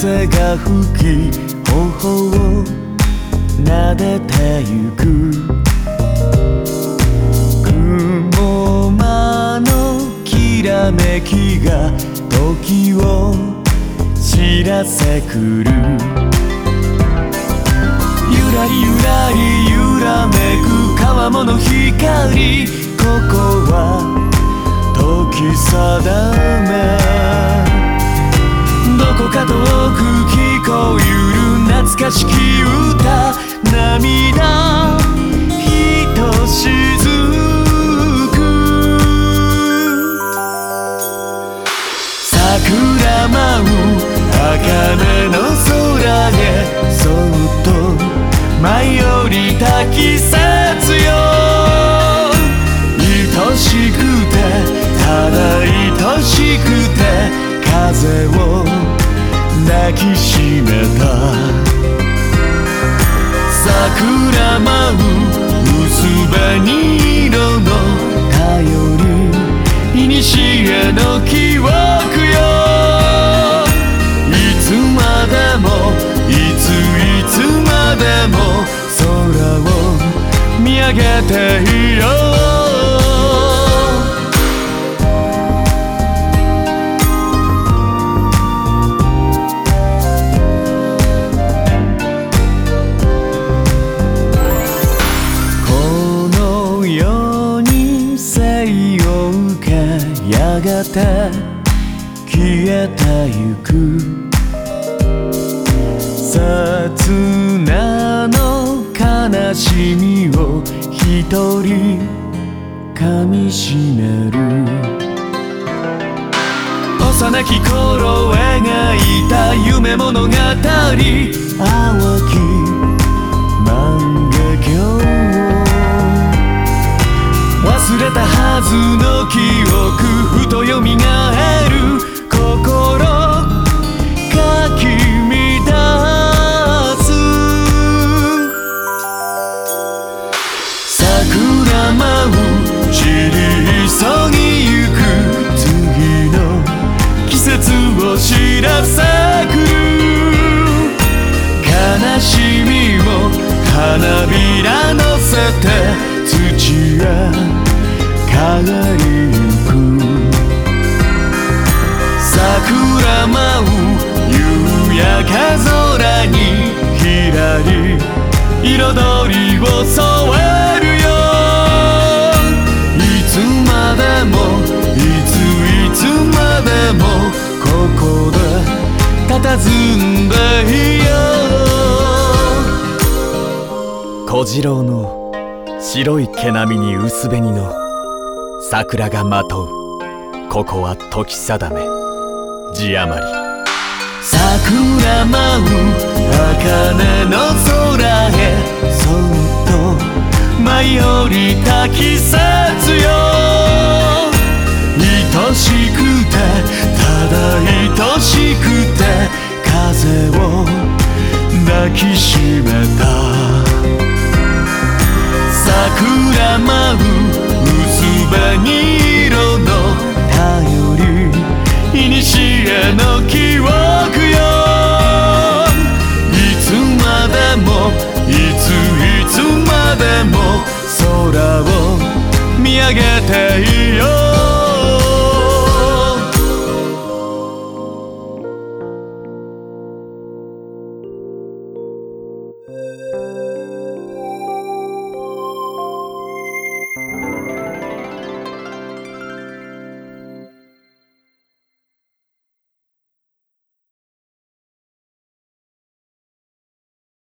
風が吹き頬を撫でてゆく。雲間のきらめきが時を知らせくる。ゆらりゆらり揺らめく川面の光。ここは時定め。かしき歌涙ひとしずく。桜舞う茜の空へそっと舞い降りた季節。何色の頼りいにしえの記憶よいつまでもいついつまでも空を見上げている。て消えてゆく。刹那の悲しみを一人噛みしめる。幼き頃描いた夢物語。淡き万華鏡忘れたはずの記憶。知らせくる悲しみを花びら乗せて土へ変わりゆく桜舞う佇んでいよう小次郎の白い毛並みに薄紅の桜がまとう。ここは時定め。字余り。桜舞う茜の空へ。そっと舞い降りた季節よ。愛しくてただ愛しくてきしめた。桜舞う薄紅色の頼りいにしえの記憶よ。いつまでもいついつまでも空を見上げていよう。